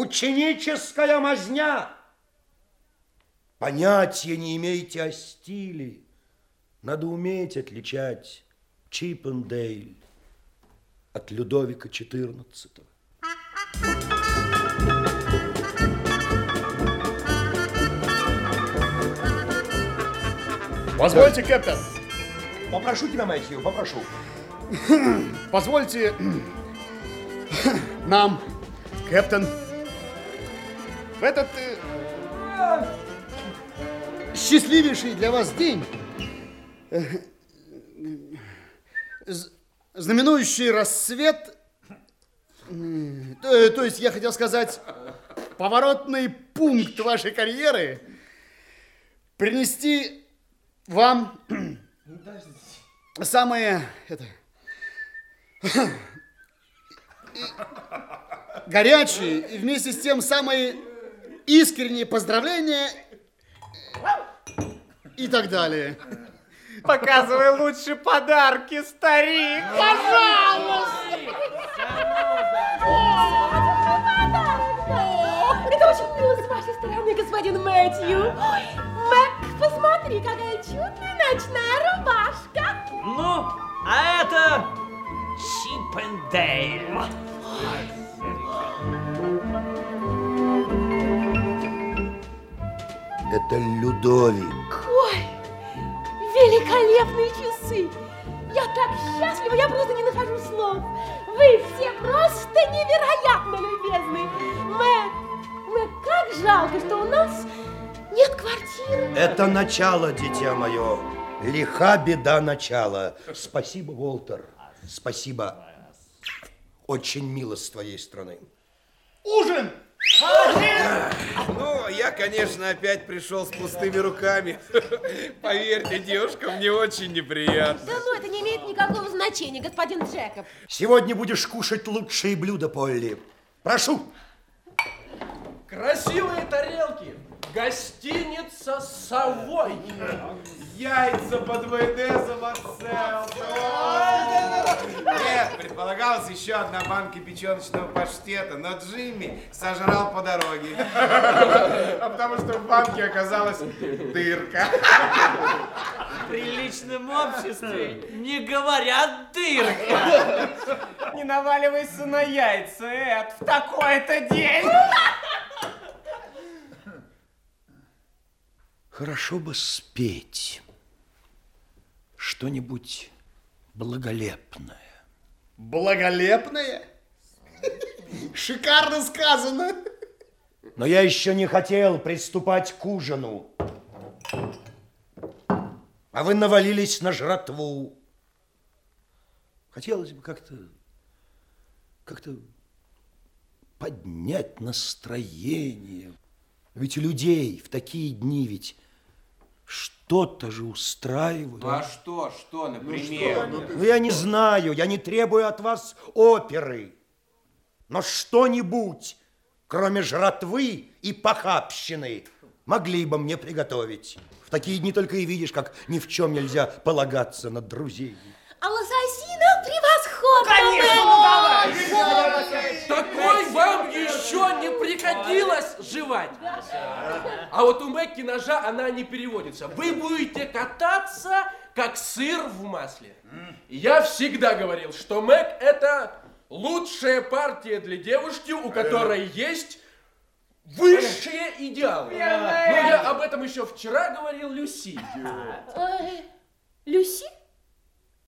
ученическая мазня. Понятия не имеете о стиле. Надо уметь отличать Чиппендейль от Людовика XIV. Позвольте, капитан. Попрошу тебя, Мэтью, попрошу. Позвольте нам, капитан, в этот э, счастливейший для вас день, э, знаменующий рассвет, то, то есть я хотел сказать, поворотный пункт вашей карьеры, принести вам самое это, горячие и вместе с тем самые искренние поздравления и так далее. Показывай лучше подарки, старик. Пожалуйста. Это очень мило с вашей стороны, господин Мэтью. Ой, Мэг, посмотри, какая чудная ночная рубашка. Ну, а это Чиппендейл. Это Людовик. Ой, великолепные часы. Я так счастлива, я просто не нахожу слов. Вы все просто невероятно любезны. Мэг, Мэг, как жалко, что у нас нет квартиры. Это начало, дитя мое. Лиха беда начала. Спасибо, Волтер. Спасибо. Очень мило с твоей стороны. Ужин! Ну, я, конечно, опять пришел с пустыми руками. Поверьте, девушка, мне очень неприятно. Да ну, это не имеет никакого значения, господин Джекоб. Сегодня будешь кушать лучшие блюда, Полли. Прошу. Красивые тарелки. Гостиница «Совой». Яйца под майонезом отцел. Нет, предполагалось еще одна банка печеночного паштета, но Джимми сожрал по дороге. А потому что в банке оказалась дырка. В приличном обществе не говорят дырка. Не наваливайся на яйца, Эд, в такой-то день. Хорошо бы спеть что-нибудь благолепное. Благолепное? Шикарно сказано. Но я еще не хотел приступать к ужину. А вы навалились на жратву. Хотелось бы как-то как-то поднять настроение. Ведь людей в такие дни ведь что-то же устраивает. А что, что, например? Ну, я не знаю, я не требую от вас оперы. Но что-нибудь, кроме жратвы и похабщины, могли бы мне приготовить. В такие дни только и видишь, как ни в чем нельзя полагаться на друзей. А лососина превосходно, Конечно, Такой вам еще не приходилось жевать. А вот у Мэкки ножа она не переводится. Вы будете кататься, как сыр в масле. Я всегда говорил, что Мэг это лучшая партия для девушки, у которой есть высшие идеалы. Но я об этом еще вчера говорил Люси. Ой, Люси?